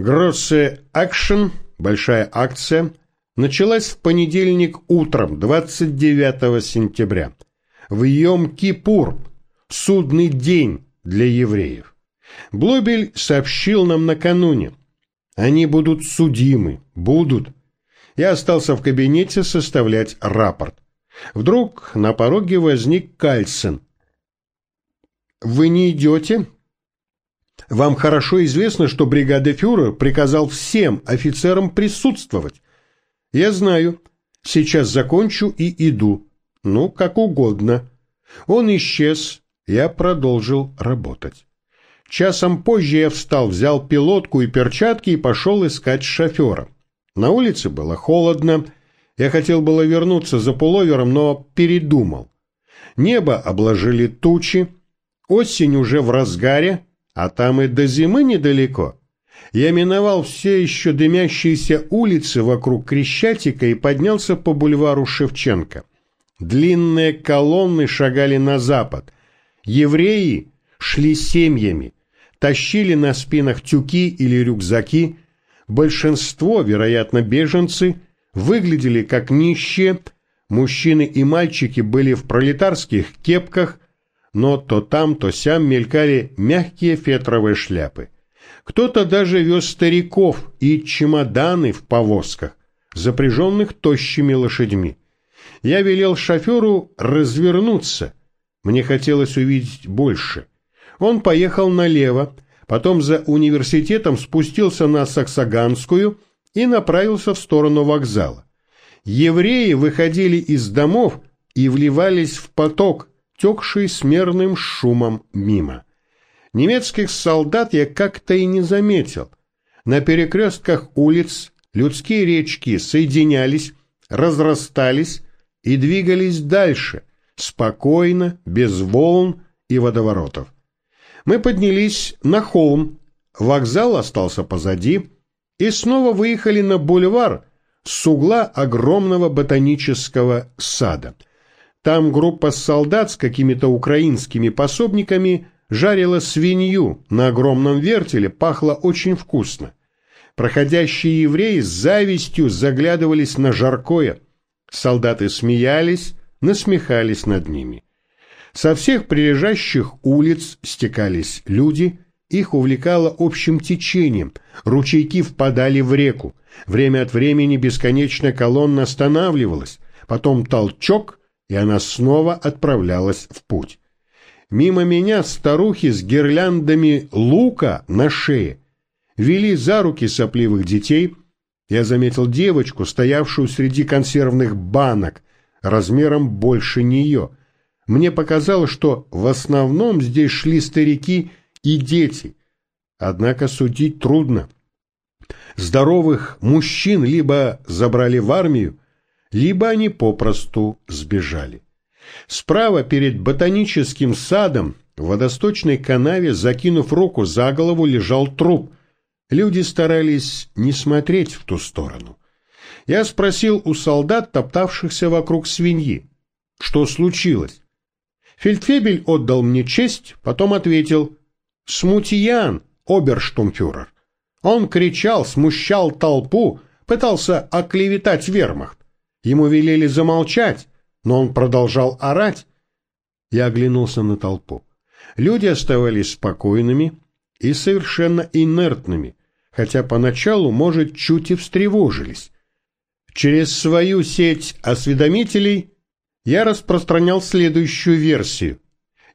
Гроссе Акшен, большая акция, началась в понедельник утром, 29 сентября. В Йом-Кипур, судный день для евреев. Блобель сообщил нам накануне. Они будут судимы, будут. Я остался в кабинете составлять рапорт. Вдруг на пороге возник Кальсен. «Вы не идете?» «Вам хорошо известно, что бригадефюрер приказал всем офицерам присутствовать. Я знаю. Сейчас закончу и иду. Ну, как угодно». Он исчез. Я продолжил работать. Часом позже я встал, взял пилотку и перчатки и пошел искать шофера. На улице было холодно. Я хотел было вернуться за пуловером, но передумал. Небо обложили тучи. Осень уже в разгаре, а там и до зимы недалеко. Я миновал все еще дымящиеся улицы вокруг Крещатика и поднялся по бульвару Шевченко. Длинные колонны шагали на запад. Евреи шли семьями тащили на спинах тюки или рюкзаки, большинство, вероятно, беженцы, выглядели как нищие, мужчины и мальчики были в пролетарских кепках, но то там, то сям мелькали мягкие фетровые шляпы. Кто-то даже вез стариков и чемоданы в повозках, запряженных тощими лошадьми. Я велел шоферу развернуться. Мне хотелось увидеть больше. Он поехал налево, потом за университетом спустился на Саксаганскую и направился в сторону вокзала. Евреи выходили из домов и вливались в поток, текший смерным шумом мимо. Немецких солдат я как-то и не заметил. На перекрестках улиц людские речки соединялись, разрастались и двигались дальше, спокойно, без волн и водоворотов. Мы поднялись на холм, вокзал остался позади, и снова выехали на бульвар с угла огромного ботанического сада. Там группа солдат с какими-то украинскими пособниками жарила свинью на огромном вертеле, пахло очень вкусно. Проходящие евреи с завистью заглядывались на жаркое. Солдаты смеялись, насмехались над ними. Со всех прилежащих улиц стекались люди, их увлекало общим течением, ручейки впадали в реку, время от времени бесконечная колонна останавливалась, потом толчок, и она снова отправлялась в путь. Мимо меня старухи с гирляндами лука на шее вели за руки сопливых детей. Я заметил девочку, стоявшую среди консервных банок, размером больше нее – мне показалось, что в основном здесь шли старики и дети. Однако судить трудно. Здоровых мужчин либо забрали в армию, либо они попросту сбежали. Справа перед ботаническим садом в водосточной канаве, закинув руку за голову, лежал труп. Люди старались не смотреть в ту сторону. Я спросил у солдат, топтавшихся вокруг свиньи, что случилось. Фельдфебель отдал мне честь, потом ответил «Смутьян, оберштумфюрер». Он кричал, смущал толпу, пытался оклеветать вермахт. Ему велели замолчать, но он продолжал орать. Я оглянулся на толпу. Люди оставались спокойными и совершенно инертными, хотя поначалу, может, чуть и встревожились. Через свою сеть осведомителей я распространял следующую версию.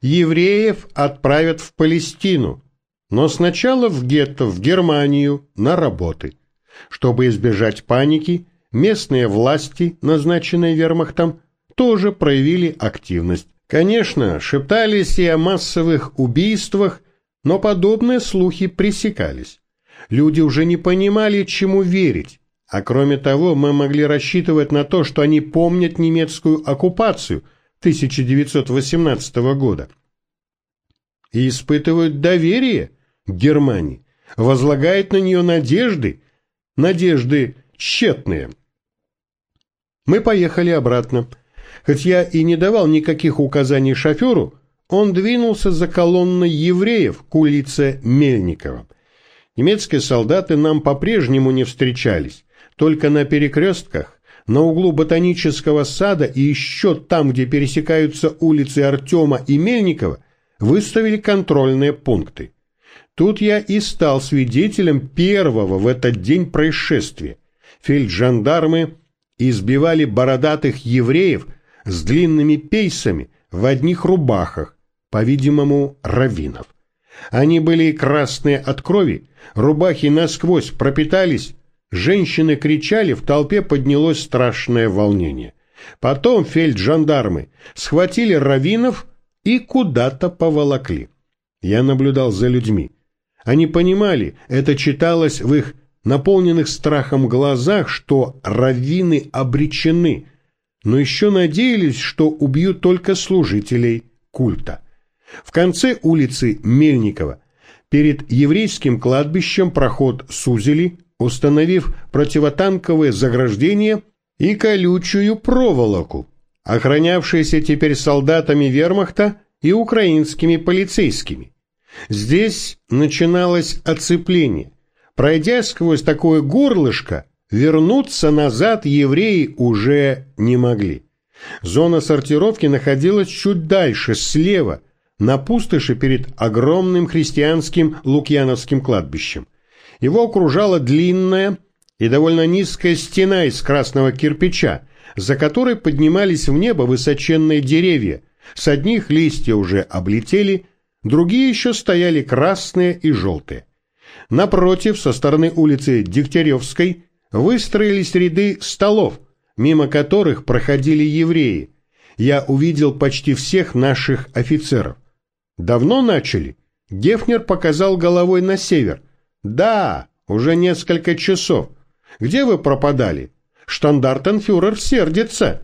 Евреев отправят в Палестину, но сначала в гетто, в Германию, на работы. Чтобы избежать паники, местные власти, назначенные вермахтом, тоже проявили активность. Конечно, шептались и о массовых убийствах, но подобные слухи пресекались. Люди уже не понимали, чему верить, а кроме того, мы могли рассчитывать на то, что они помнят немецкую оккупацию 1918 года и испытывают доверие Германии, возлагают на нее надежды, надежды тщетные. Мы поехали обратно. Хоть я и не давал никаких указаний шоферу, он двинулся за колонной евреев к улице Мельникова. Немецкие солдаты нам по-прежнему не встречались, только на перекрестках, на углу ботанического сада и еще там, где пересекаются улицы Артема и Мельникова, выставили контрольные пункты. Тут я и стал свидетелем первого в этот день происшествия. Фельджандармы избивали бородатых евреев с длинными пейсами в одних рубахах, по-видимому, раввинов. Они были красные от крови, рубахи насквозь пропитались, женщины кричали, в толпе поднялось страшное волнение. Потом фельджандармы схватили раввинов и куда-то поволокли. Я наблюдал за людьми. Они понимали, это читалось в их наполненных страхом глазах, что раввины обречены, но еще надеялись, что убьют только служителей культа. В конце улицы Мельникова перед еврейским кладбищем проход сузили, установив противотанковое заграждение и колючую проволоку, охранявшиеся теперь солдатами вермахта и украинскими полицейскими. Здесь начиналось оцепление. Пройдя сквозь такое горлышко, вернуться назад евреи уже не могли. Зона сортировки находилась чуть дальше, слева, на пустоши перед огромным христианским Лукьяновским кладбищем. Его окружала длинная и довольно низкая стена из красного кирпича, за которой поднимались в небо высоченные деревья. С одних листья уже облетели, другие еще стояли красные и желтые. Напротив, со стороны улицы Дегтяревской, выстроились ряды столов, мимо которых проходили евреи. Я увидел почти всех наших офицеров. Давно начали? Гефнер показал головой на север. Да, уже несколько часов. Где вы пропадали? Штандартенфюрер сердится.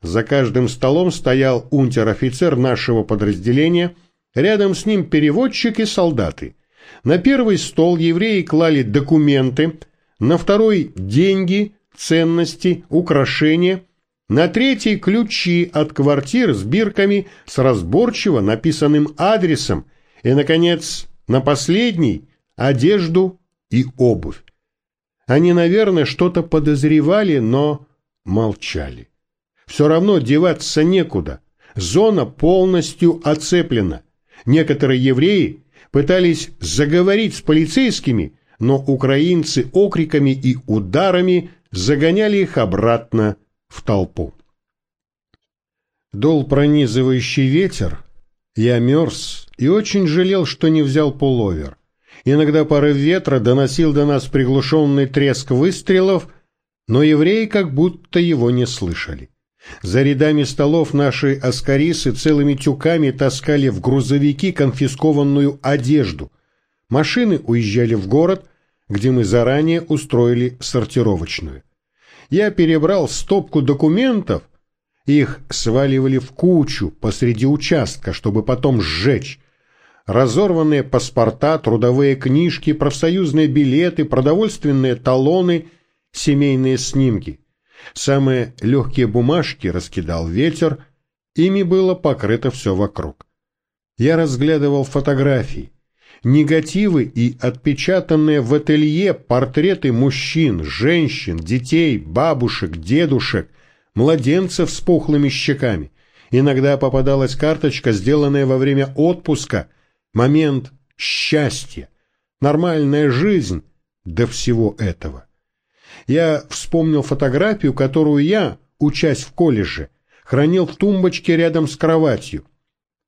За каждым столом стоял унтер-офицер нашего подразделения, рядом с ним переводчик и солдаты. На первый стол евреи клали документы, на второй – деньги, ценности, украшения – на третий ключи от квартир с бирками с разборчиво написанным адресом и, наконец, на последний – одежду и обувь. Они, наверное, что-то подозревали, но молчали. Все равно деваться некуда. Зона полностью оцеплена. Некоторые евреи пытались заговорить с полицейскими, но украинцы окриками и ударами загоняли их обратно в толпу. Дол пронизывающий ветер, я мерз и очень жалел, что не взял пуловер. Иногда порыв ветра доносил до нас приглушенный треск выстрелов, но евреи как будто его не слышали. За рядами столов наши аскарисы целыми тюками таскали в грузовики конфискованную одежду. Машины уезжали в город, где мы заранее устроили сортировочную я перебрал стопку документов, их сваливали в кучу посреди участка, чтобы потом сжечь. Разорванные паспорта, трудовые книжки, профсоюзные билеты, продовольственные талоны, семейные снимки. Самые легкие бумажки раскидал ветер, ими было покрыто все вокруг. Я разглядывал фотографии негативы и отпечатанные в ателье портреты мужчин, женщин, детей, бабушек, дедушек, младенцев с пухлыми щеками. Иногда попадалась карточка, сделанная во время отпуска, момент счастья, нормальная жизнь до всего этого. Я вспомнил фотографию, которую я, учась в колледже, хранил в тумбочке рядом с кроватью.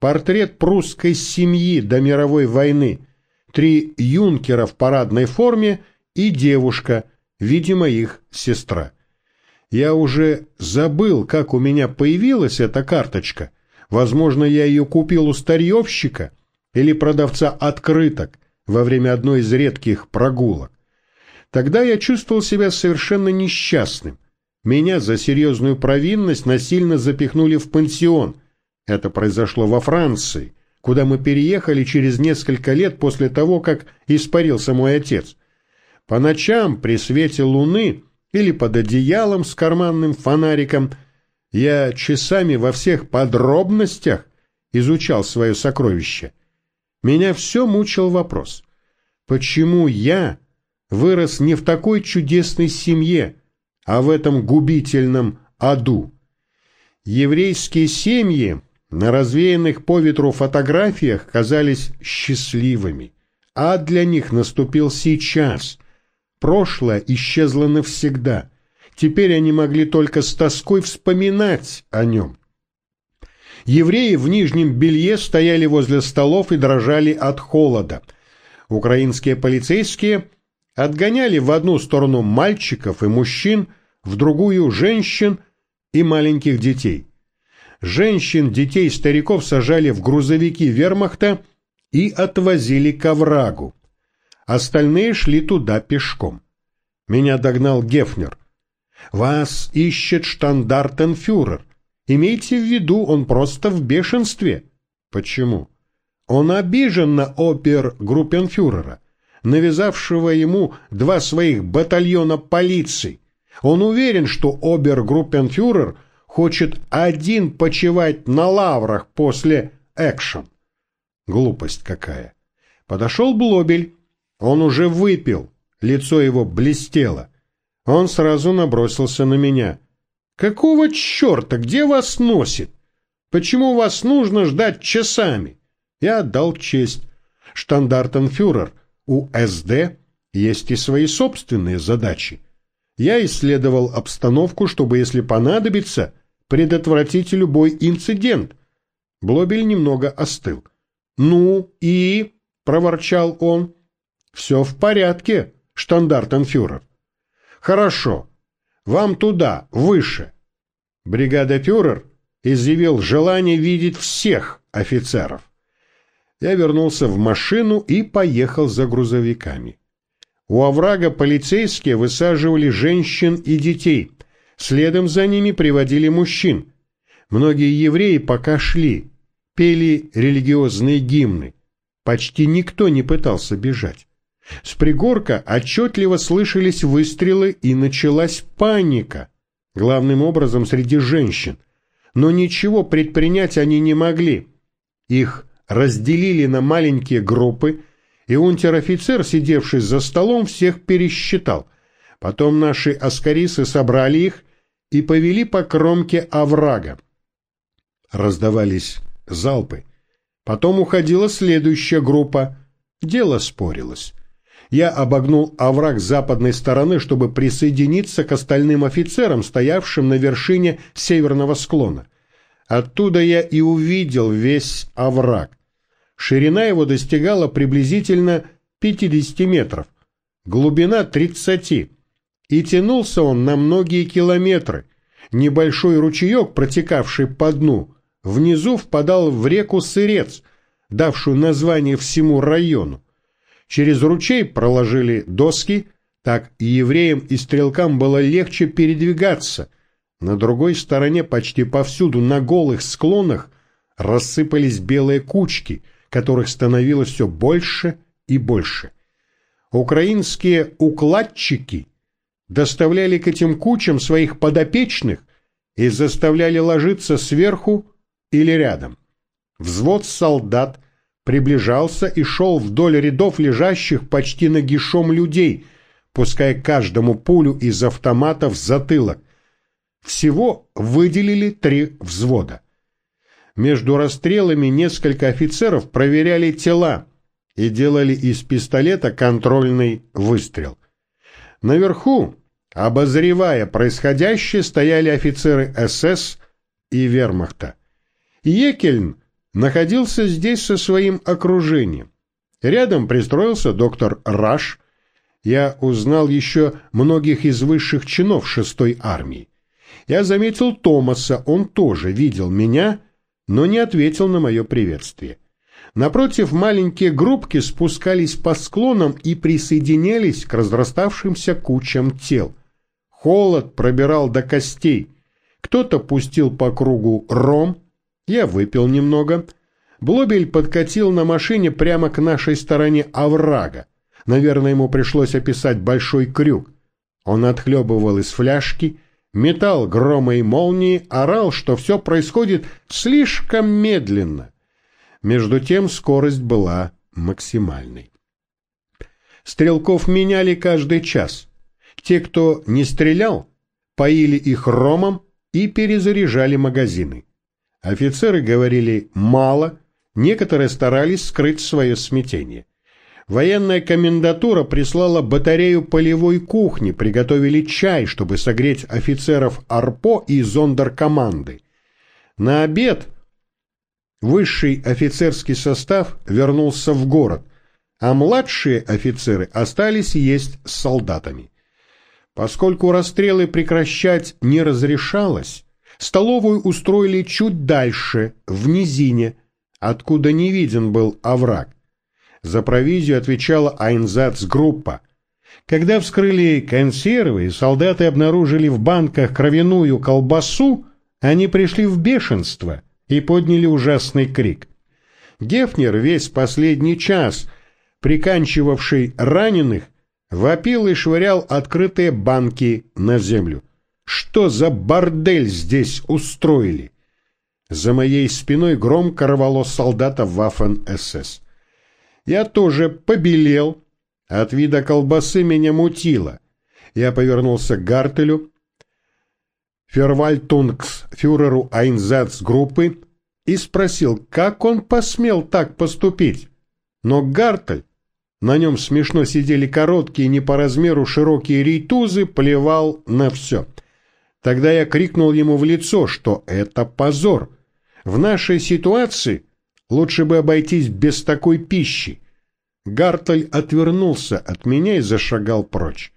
Портрет прусской семьи до мировой войны. Три юнкера в парадной форме и девушка, видимо, их сестра. Я уже забыл, как у меня появилась эта карточка. Возможно, я ее купил у старьевщика или продавца открыток во время одной из редких прогулок. Тогда я чувствовал себя совершенно несчастным. Меня за серьезную провинность насильно запихнули в пансион – это произошло во Франции, куда мы переехали через несколько лет после того, как испарился мой отец. По ночам при свете луны или под одеялом с карманным фонариком я часами во всех подробностях изучал свое сокровище. Меня все мучил вопрос. Почему я вырос не в такой чудесной семье, а в этом губительном аду? Еврейские семьи на развеянных по ветру фотографиях казались счастливыми. Ад для них наступил сейчас. Прошлое исчезло навсегда. Теперь они могли только с тоской вспоминать о нем. Евреи в нижнем белье стояли возле столов и дрожали от холода. Украинские полицейские отгоняли в одну сторону мальчиков и мужчин, в другую – женщин и маленьких детей. Женщин, детей, стариков сажали в грузовики вермахта и отвозили к оврагу. Остальные шли туда пешком. Меня догнал Гефнер. «Вас ищет штандартенфюрер. Имейте в виду, он просто в бешенстве». «Почему?» Он обижен на опер-группенфюрера, навязавшего ему два своих батальона полиции. Он уверен, что обер-группенфюрер хочет один почивать на лаврах после экшен. Глупость какая. Подошел Блобель. Он уже выпил. Лицо его блестело. Он сразу набросился на меня. «Какого черта? Где вас носит? Почему вас нужно ждать часами?» Я отдал честь. Штандартенфюрер, у СД есть и свои собственные задачи. Я исследовал обстановку, чтобы, если понадобится, предотвратить любой инцидент. Блобель немного остыл. «Ну и?» — проворчал он. «Все в порядке, штандартенфюрер». «Хорошо. Вам туда, выше». Бригада фюрер изъявил желание видеть всех офицеров. Я вернулся в машину и поехал за грузовиками. У оврага полицейские высаживали женщин и детей. Следом за ними приводили мужчин. Многие евреи пока шли, пели религиозные гимны. Почти никто не пытался бежать. С пригорка отчетливо слышались выстрелы и началась паника, главным образом среди женщин. Но ничего предпринять они не могли. Их разделили на маленькие группы, и унтер-офицер, сидевший за столом, всех пересчитал. Потом наши аскарисы собрали их и повели по кромке оврага. Раздавались залпы. Потом уходила следующая группа. Дело спорилось. Я обогнул овраг западной стороны, чтобы присоединиться к остальным офицерам, стоявшим на вершине северного склона. Оттуда я и увидел весь овраг. Ширина его достигала приблизительно 50 метров, глубина 30, и тянулся он на многие километры. Небольшой ручеек, протекавший по дну, внизу впадал в реку Сырец, давшую название всему району. Через ручей проложили доски, так и евреям и стрелкам было легче передвигаться – на другой стороне почти повсюду на голых склонах рассыпались белые кучки, которых становилось все больше и больше. Украинские укладчики доставляли к этим кучам своих подопечных и заставляли ложиться сверху или рядом. Взвод солдат приближался и шел вдоль рядов лежащих почти нагишом людей, пуская каждому пулю из автомата в затылок – всего выделили три взвода. Между расстрелами несколько офицеров проверяли тела и делали из пистолета контрольный выстрел. Наверху, обозревая происходящее, стояли офицеры СС и вермахта. Екельн находился здесь со своим окружением. Рядом пристроился доктор Раш. Я узнал еще многих из высших чинов шестой армии. Я заметил Томаса, он тоже видел меня, но не ответил на мое приветствие. Напротив, маленькие группки спускались по склонам и присоединялись к разраставшимся кучам тел. Холод пробирал до костей. Кто-то пустил по кругу ром, я выпил немного. Блобель подкатил на машине прямо к нашей стороне оврага. Наверное, ему пришлось описать большой крюк. Он отхлебывал из фляжки, метал грома и молнии, орал, что все происходит слишком медленно. Между тем скорость была максимальной. Стрелков меняли каждый час. Те, кто не стрелял, поили их ромом и перезаряжали магазины. Офицеры говорили «мало», некоторые старались скрыть свое смятение. Военная комендатура прислала батарею полевой кухни, приготовили чай, чтобы согреть офицеров АРПО и зондеркоманды. На обед высший офицерский состав вернулся в город, а младшие офицеры остались есть с солдатами. Поскольку расстрелы прекращать не разрешалось, столовую устроили чуть дальше, в низине, откуда не виден был овраг. За провизию отвечала Айнзацгруппа. Когда вскрыли консервы солдаты обнаружили в банках кровяную колбасу, они пришли в бешенство и подняли ужасный крик. Гефнер весь последний час, приканчивавший раненых, вопил и швырял открытые банки на землю. Что за бордель здесь устроили? За моей спиной громко рвало солдата Ваффен-СС. Я тоже побелел, от вида колбасы меня мутило. Я повернулся к Гартелю, Фервальтунгс фюреру Айнзац-группы, и спросил, как он посмел так поступить. Но Гартель на нем смешно сидели короткие, не по размеру широкие рейтузы, плевал на все. Тогда я крикнул ему в лицо, что это позор. В нашей ситуации лучше бы обойтись без такой пищи. Гартель отвернулся от меня и зашагал прочь.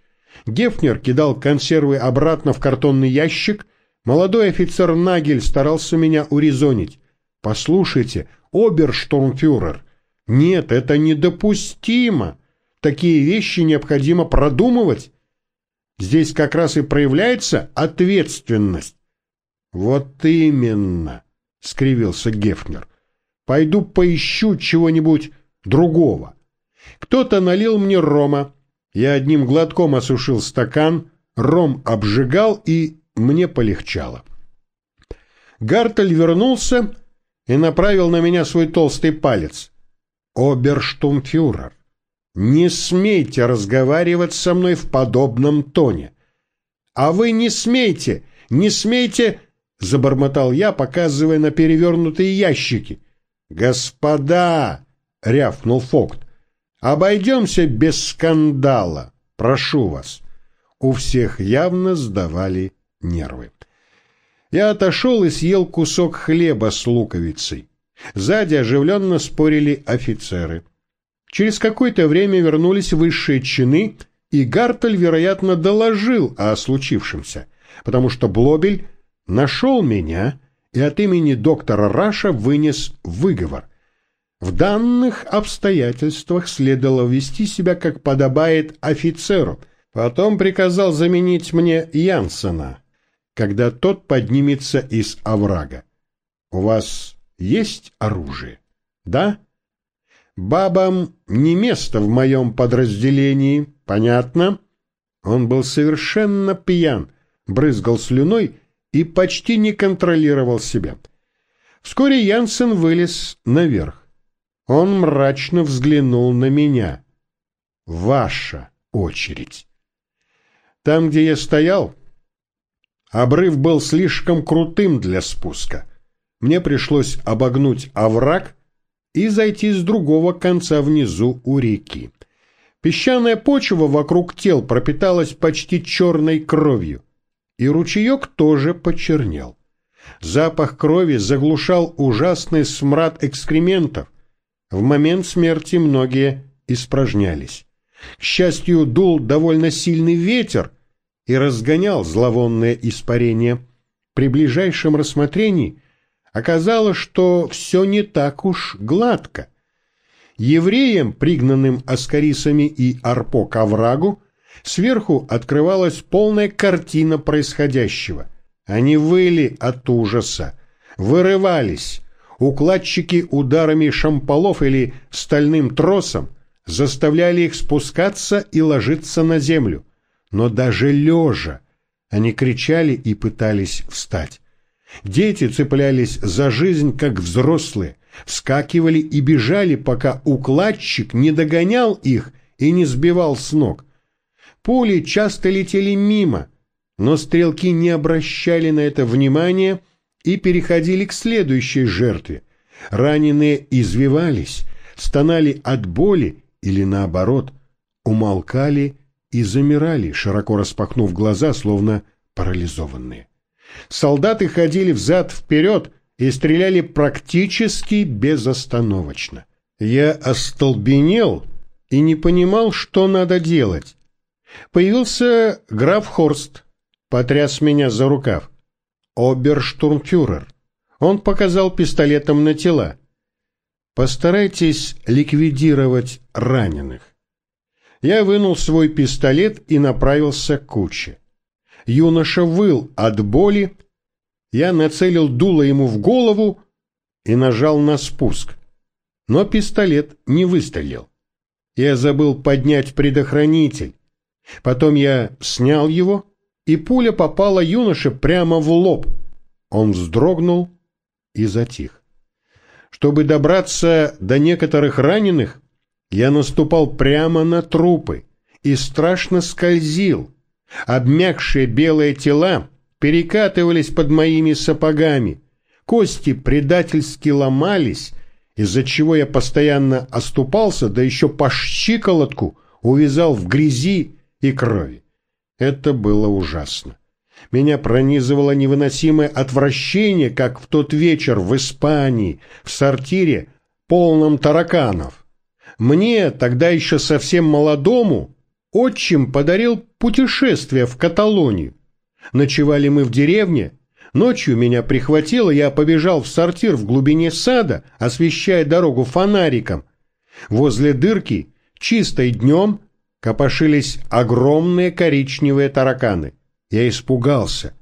Гефнер кидал консервы обратно в картонный ящик. Молодой офицер Нагель старался меня урезонить. «Послушайте, оберштурмфюрер, нет, это недопустимо. Такие вещи необходимо продумывать. Здесь как раз и проявляется ответственность. Вот именно, скривился Гефнер. Пойду поищу чего-нибудь другого. Кто-то налил мне рома. Я одним глотком осушил стакан, ром обжигал, и мне полегчало. Гартель вернулся и направил на меня свой толстый палец. «Оберштумфюрер, не смейте разговаривать со мной в подобном тоне». «А вы не смейте, не смейте...» — забормотал я, показывая на перевернутые ящики. «Господа!» — рявкнул Фокт. «Обойдемся без скандала, прошу вас». У всех явно сдавали нервы. Я отошел и съел кусок хлеба с луковицей. Сзади оживленно спорили офицеры. Через какое-то время вернулись высшие чины, и Гартель, вероятно, доложил о случившемся, потому что Блобель нашел меня и от имени доктора Раша вынес выговор. В данных обстоятельствах следовало вести себя, как подобает офицеру. Потом приказал заменить мне Янсена, когда тот поднимется из оврага. У вас есть оружие? Да? Бабам не место в моем подразделении, понятно? Он был совершенно пьян, брызгал слюной и почти не контролировал себя. Вскоре Янсен вылез наверх. Он мрачно взглянул на меня. Ваша очередь. Там, где я стоял, обрыв был слишком крутым для спуска мне пришлось обогнуть овраг и зайти с другого конца внизу у реки. Песчаная почва вокруг тел пропиталась почти черной кровью, и ручеек тоже почернел. Запах крови заглушал ужасный смрад экскрементов. В момент смерти многие испражнялись. К счастью, дул довольно сильный ветер и разгонял зловонное испарение. При ближайшем рассмотрении оказалось, что все не так уж гладко. Евреям, пригнанным аскарисами и арпо к оврагу, сверху открывалась полная картина происходящего. Они выли от ужаса, вырывались. Укладчики ударами шамполов или стальным тросом заставляли их спускаться и ложиться на землю. Но даже лежа они кричали и пытались встать. Дети цеплялись за жизнь, как взрослые, вскакивали и бежали, пока укладчик не догонял их и не сбивал с ног. Пули часто летели мимо, но стрелки не обращали на это внимания и переходили к следующей жертве. Раненые извивались, стонали от боли или, наоборот, умолкали и замирали, широко распахнув глаза, словно парализованные. Солдаты ходили взад-вперед и стреляли практически безостановочно. Я остолбенел и не понимал, что надо делать. Появился граф Хорст, потряс меня за рукав. Оберштурмфюрер. Он показал пистолетом на тела. Постарайтесь ликвидировать раненых. Я вынул свой пистолет и направился к куче. Юноша выл от боли. Я нацелил дуло ему в голову и нажал на спуск. Но пистолет не выстрелил. Я забыл поднять предохранитель. Потом я снял его, и пуля попала юноше прямо в лоб. Он вздрогнул и затих. Чтобы добраться до некоторых раненых, я наступал прямо на трупы и страшно скользил. Обмякшие белые тела перекатывались под моими сапогами. Кости предательски ломались, из-за чего я постоянно оступался, да еще по щиколотку увязал в грязи и крови. Это было ужасно. Меня пронизывало невыносимое отвращение, как в тот вечер в Испании, в сортире, полном тараканов. Мне, тогда еще совсем молодому, отчим подарил путешествие в Каталонию. Ночевали мы в деревне, ночью меня прихватило, я побежал в сортир в глубине сада, освещая дорогу фонариком. Возле дырки, чистой днем, копошились огромные коричневые тараканы. Я испугался,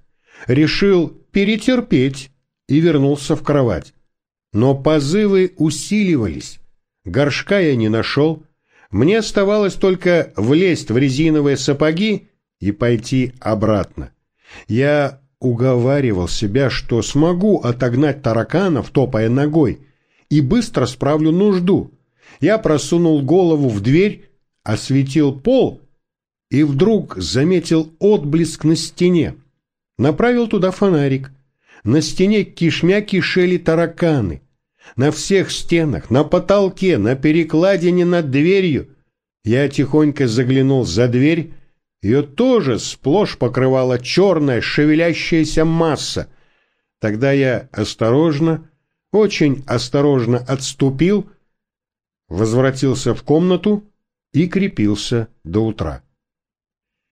решил перетерпеть и вернулся в кровать. Но позывы усиливались. Горшка я не нашел. Мне оставалось только влезть в резиновые сапоги и пойти обратно. Я уговаривал себя, что смогу отогнать тараканов, топая ногой, и быстро справлю нужду. Я просунул голову в дверь, осветил пол и вдруг заметил отблеск на стене. Направил туда фонарик. На стене кишмя кишели тараканы. На всех стенах, на потолке, на перекладине над дверью. Я тихонько заглянул за дверь. Ее тоже сплошь покрывала черная шевелящаяся масса. Тогда я осторожно, очень осторожно отступил, возвратился в комнату и крепился до утра.